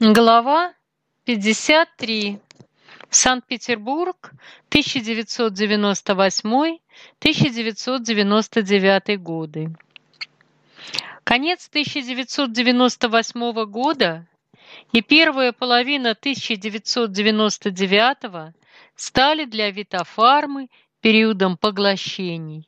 Глава 53. Санкт-Петербург, 1998-1999 годы. Конец 1998 года и первая половина 1999 стали для Витофармы периодом поглощений.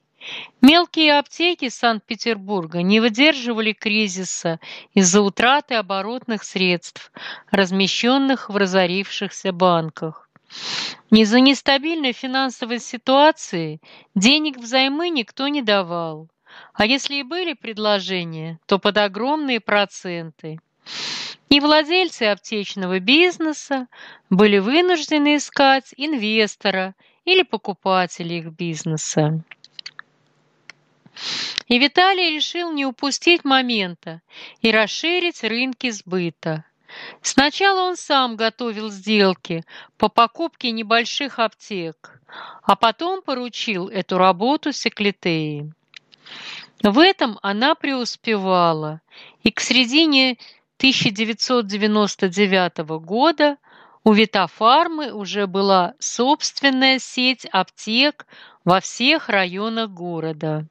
Мелкие аптеки Санкт-Петербурга не выдерживали кризиса из-за утраты оборотных средств, размещенных в разорившихся банках. Из-за нестабильной финансовой ситуации денег взаймы никто не давал, а если и были предложения, то под огромные проценты. И владельцы аптечного бизнеса были вынуждены искать инвестора или покупателя их бизнеса. И Виталий решил не упустить момента и расширить рынки сбыта. Сначала он сам готовил сделки по покупке небольших аптек, а потом поручил эту работу Секлитеи. В этом она преуспевала, и к середине 1999 года у Витофармы уже была собственная сеть аптек во всех районах города.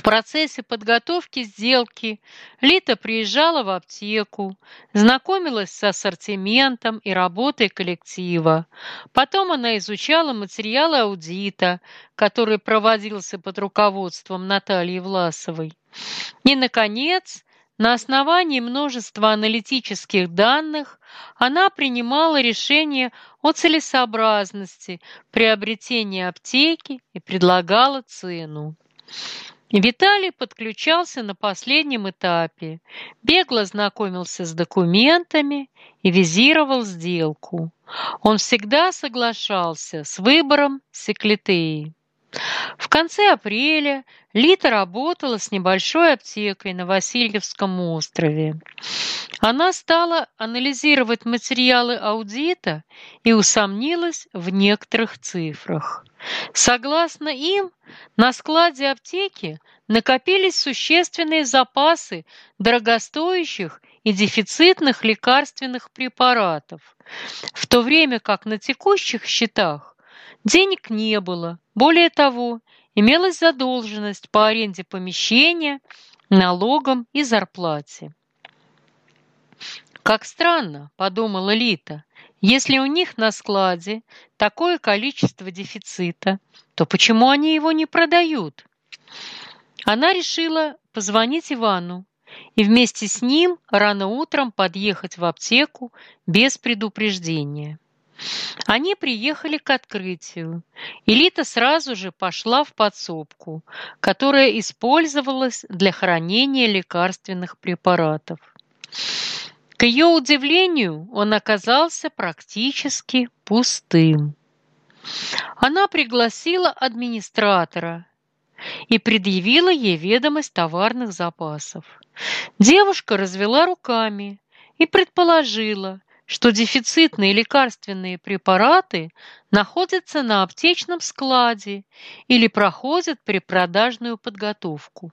В процессе подготовки сделки Лита приезжала в аптеку, знакомилась с ассортиментом и работой коллектива. Потом она изучала материалы аудита, который проводился под руководством Натальи Власовой. И, наконец, на основании множества аналитических данных она принимала решение о целесообразности приобретения аптеки и предлагала цену. Виталий подключался на последнем этапе, бегло знакомился с документами и визировал сделку. Он всегда соглашался с выбором Секлитеи. В конце апреля Лита работала с небольшой аптекой на Васильевском острове. Она стала анализировать материалы аудита и усомнилась в некоторых цифрах. Согласно им, на складе аптеки накопились существенные запасы дорогостоящих и дефицитных лекарственных препаратов, в то время как на текущих счетах денег не было. Более того, имелась задолженность по аренде помещения, налогам и зарплате. «Как странно», — подумала Лита, «если у них на складе такое количество дефицита, то почему они его не продают?» Она решила позвонить Ивану и вместе с ним рано утром подъехать в аптеку без предупреждения. Они приехали к открытию. Элита сразу же пошла в подсобку, которая использовалась для хранения лекарственных препаратов. К ее удивлению, он оказался практически пустым. Она пригласила администратора и предъявила ей ведомость товарных запасов. Девушка развела руками и предположила, что дефицитные лекарственные препараты находятся на аптечном складе или проходят препродажную подготовку.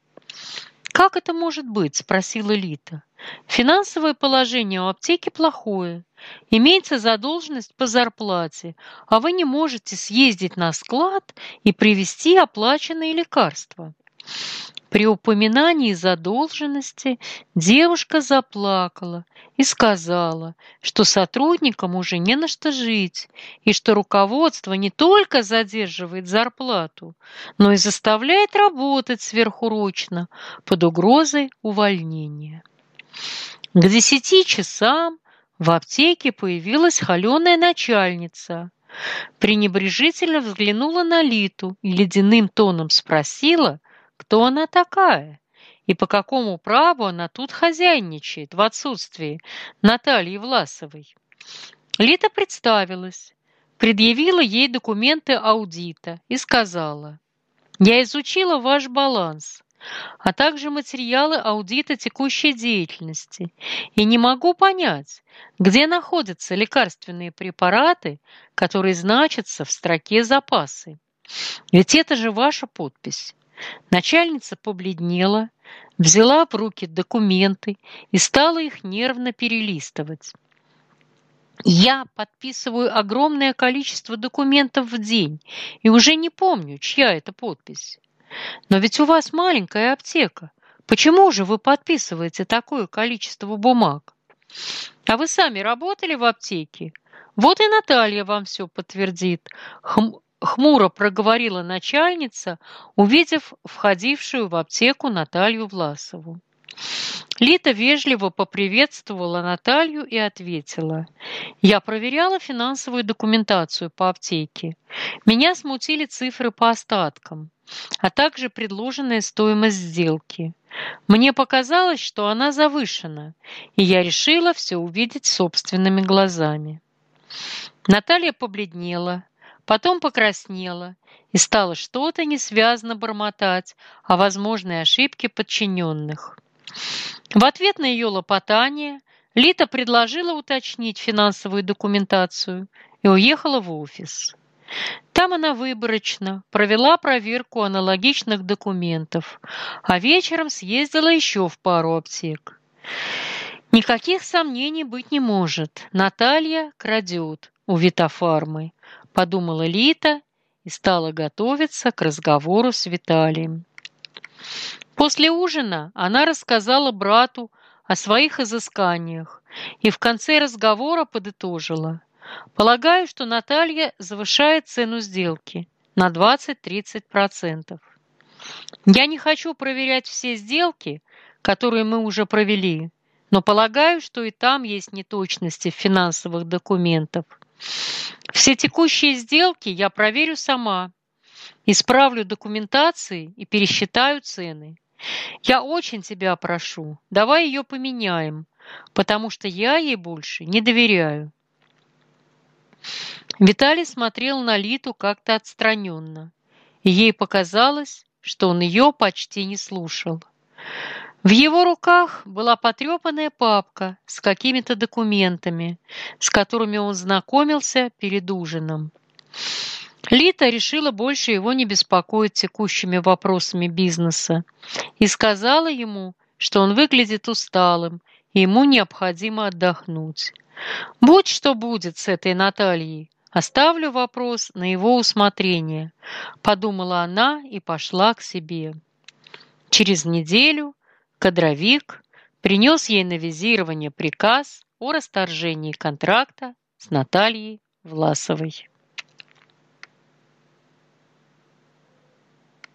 «Как это может быть?» – спросила Лита. «Финансовое положение у аптеки плохое. Имеется задолженность по зарплате, а вы не можете съездить на склад и привезти оплаченные лекарства». При упоминании задолженности девушка заплакала и сказала, что сотрудникам уже не на что жить, и что руководство не только задерживает зарплату, но и заставляет работать сверхурочно под угрозой увольнения. К десяти часам в аптеке появилась холеная начальница. Пренебрежительно взглянула на Литу и ледяным тоном спросила, кто она такая и по какому праву она тут хозяйничает в отсутствии Натальи Власовой. Лита представилась, предъявила ей документы аудита и сказала, «Я изучила ваш баланс, а также материалы аудита текущей деятельности и не могу понять, где находятся лекарственные препараты, которые значатся в строке «Запасы». Ведь это же ваша подпись. Начальница побледнела, взяла в руки документы и стала их нервно перелистывать. Я подписываю огромное количество документов в день и уже не помню, чья это подпись. Но ведь у вас маленькая аптека. Почему же вы подписываете такое количество бумаг? А вы сами работали в аптеке? Вот и Наталья вам все подтвердит. Хм, хмуро проговорила начальница, увидев входившую в аптеку Наталью Власову. Лита вежливо поприветствовала Наталью и ответила. «Я проверяла финансовую документацию по аптеке. Меня смутили цифры по остаткам, а также предложенная стоимость сделки. Мне показалось, что она завышена, и я решила все увидеть собственными глазами». Наталья побледнела, потом покраснела и стала что-то несвязно бормотать о возможной ошибке подчиненных. В ответ на ее лопотание Лита предложила уточнить финансовую документацию и уехала в офис. Там она выборочно провела проверку аналогичных документов, а вечером съездила еще в пару аптек. Никаких сомнений быть не может. Наталья крадет у Витофармы, подумала Лита и стала готовиться к разговору с Виталием. После ужина она рассказала брату о своих изысканиях и в конце разговора подытожила. Полагаю, что Наталья завышает цену сделки на 20-30%. Я не хочу проверять все сделки, которые мы уже провели, но полагаю, что и там есть неточности в финансовых документах. Все текущие сделки я проверю сама, исправлю документации и пересчитаю цены. Я очень тебя прошу, давай ее поменяем, потому что я ей больше не доверяю. Виталий смотрел на Литу как-то отстраненно, ей показалось, что он ее почти не слушал. В его руках была потрепанная папка с какими-то документами, с которыми он знакомился перед ужином. Лита решила больше его не беспокоить текущими вопросами бизнеса и сказала ему, что он выглядит усталым и ему необходимо отдохнуть. Будь что будет с этой Натальей, оставлю вопрос на его усмотрение, подумала она и пошла к себе. Через неделю кадровик принес ей на визирование приказ о расторжении контракта с Натальей Власовой.